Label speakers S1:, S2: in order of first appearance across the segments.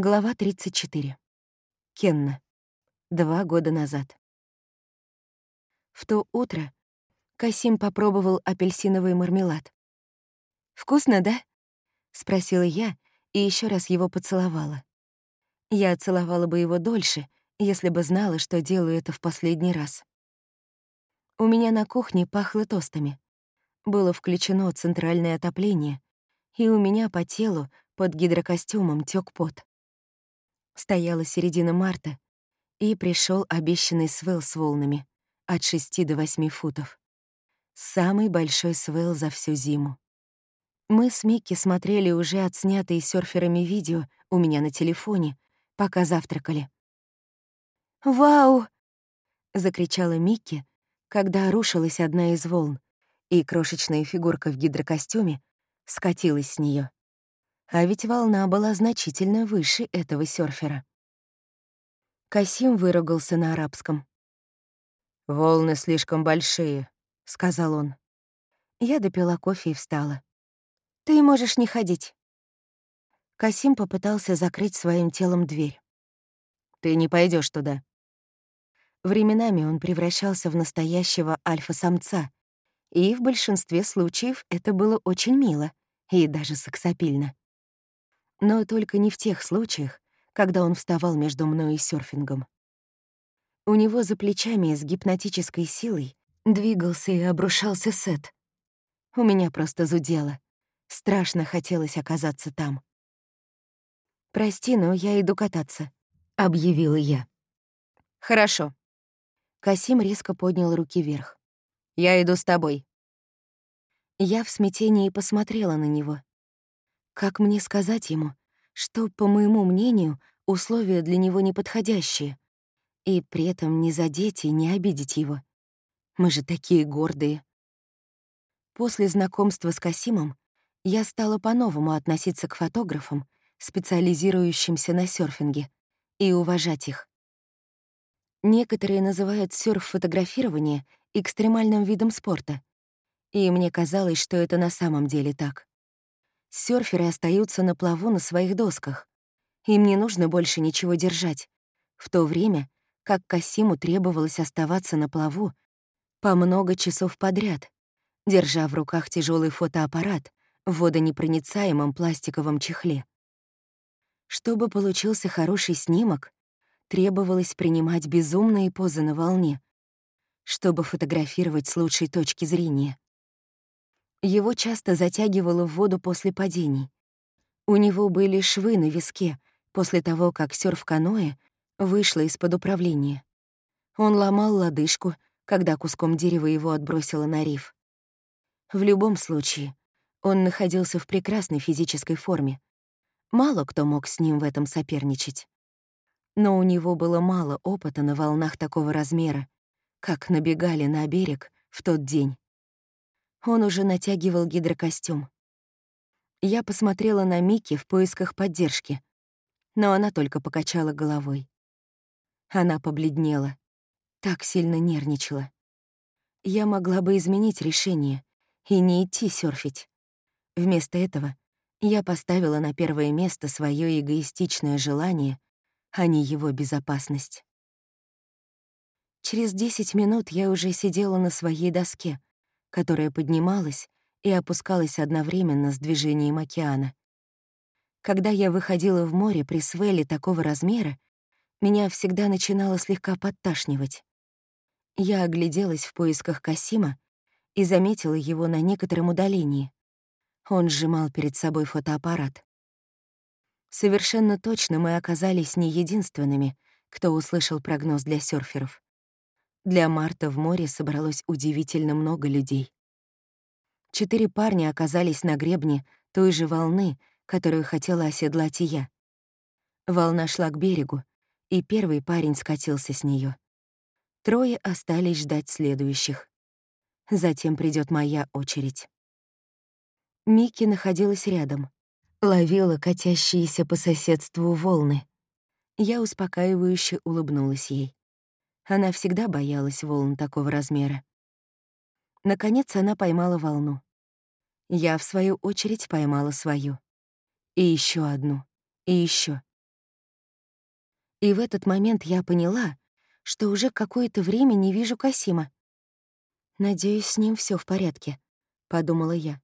S1: Глава 34. Кенна. Два года назад. В то утро Касим попробовал апельсиновый мармелад. «Вкусно, да?» — спросила я и еще раз его поцеловала. Я целовала бы его дольше, если бы знала, что делаю это в последний раз. У меня на кухне пахло тостами. Было включено центральное отопление, и у меня по телу под гидрокостюмом тёк пот. Стояла середина марта, и пришел обещанный свел с волнами от 6 до 8 футов. Самый большой свел за всю зиму. Мы с Микки смотрели уже отснятые серферами видео у меня на телефоне, пока завтракали. «Вау!» — закричала Микки, когда рушилась одна из волн, и крошечная фигурка в гидрокостюме скатилась с нее. А ведь волна была значительно выше этого серфера. Касим выругался на арабском. «Волны слишком большие», — сказал он. Я допила кофе и встала. «Ты можешь не ходить». Касим попытался закрыть своим телом дверь. «Ты не пойдешь туда». Временами он превращался в настоящего альфа-самца, и в большинстве случаев это было очень мило и даже сексапильно. Но только не в тех случаях, когда он вставал между мной и серфингом. У него за плечами с гипнотической силой двигался и обрушался сет. У меня просто зудело. Страшно хотелось оказаться там. «Прости, но я иду кататься», — объявила я. «Хорошо». Касим резко поднял руки вверх. «Я иду с тобой». Я в смятении посмотрела на него. Как мне сказать ему, что, по моему мнению, условия для него неподходящие, и при этом не задеть и не обидеть его? Мы же такие гордые. После знакомства с Касимом я стала по-новому относиться к фотографам, специализирующимся на серфинге, и уважать их. Некоторые называют серф-фотографирование экстремальным видом спорта, и мне казалось, что это на самом деле так. Сёрферы остаются на плаву на своих досках. Им не нужно больше ничего держать, в то время как Касиму требовалось оставаться на плаву по много часов подряд, держа в руках тяжелый фотоаппарат в водонепроницаемом пластиковом чехле. Чтобы получился хороший снимок, требовалось принимать безумные позы на волне, чтобы фотографировать с лучшей точки зрения. Его часто затягивало в воду после падений. У него были швы на виске после того, как сёрф-каноэ вышло из-под управления. Он ломал лодыжку, когда куском дерева его отбросило на риф. В любом случае, он находился в прекрасной физической форме. Мало кто мог с ним в этом соперничать. Но у него было мало опыта на волнах такого размера, как набегали на берег в тот день. Он уже натягивал гидрокостюм. Я посмотрела на Микки в поисках поддержки, но она только покачала головой. Она побледнела, так сильно нервничала. Я могла бы изменить решение и не идти серфить. Вместо этого я поставила на первое место свое эгоистичное желание, а не его безопасность. Через десять минут я уже сидела на своей доске, которая поднималась и опускалась одновременно с движением океана. Когда я выходила в море при свеле такого размера, меня всегда начинало слегка подташнивать. Я огляделась в поисках Касима и заметила его на некотором удалении. Он сжимал перед собой фотоаппарат. Совершенно точно мы оказались не единственными, кто услышал прогноз для серферов. Для марта в море собралось удивительно много людей. Четыре парня оказались на гребне той же волны, которую хотела оседлать и я. Волна шла к берегу, и первый парень скатился с нее. Трое остались ждать следующих. Затем придет моя очередь. Микки находилась рядом, ловила катящиеся по соседству волны. Я успокаивающе улыбнулась ей. Она всегда боялась волн такого размера. Наконец она поймала волну. Я, в свою очередь, поймала свою. И еще одну. И еще. И в этот момент я поняла, что уже какое-то время не вижу Касима. «Надеюсь, с ним все в порядке», — подумала я.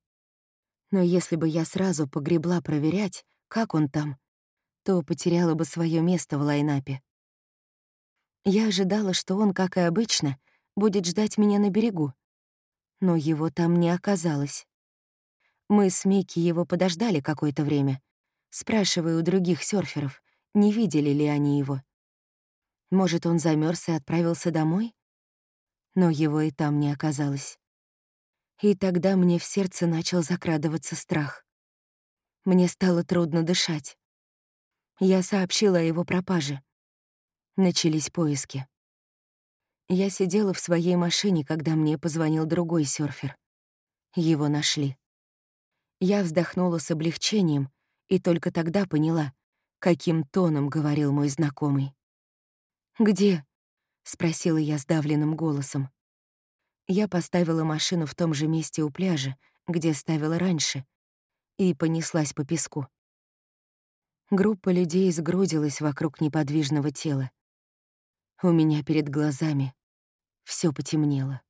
S1: Но если бы я сразу погребла проверять, как он там, то потеряла бы свое место в лайнапе. Я ожидала, что он, как и обычно, будет ждать меня на берегу. Но его там не оказалось. Мы с Микки его подождали какое-то время, спрашивая у других серферов, не видели ли они его. Может, он замерз и отправился домой? Но его и там не оказалось. И тогда мне в сердце начал закрадываться страх. Мне стало трудно дышать. Я сообщила о его пропаже. Начались поиски. Я сидела в своей машине, когда мне позвонил другой серфер. Его нашли. Я вздохнула с облегчением и только тогда поняла, каким тоном говорил мой знакомый. «Где?» — спросила я сдавленным голосом. Я поставила машину в том же месте у пляжа, где ставила раньше, и понеслась по песку. Группа людей сгрудилась вокруг неподвижного тела. У меня перед глазами все потемнело.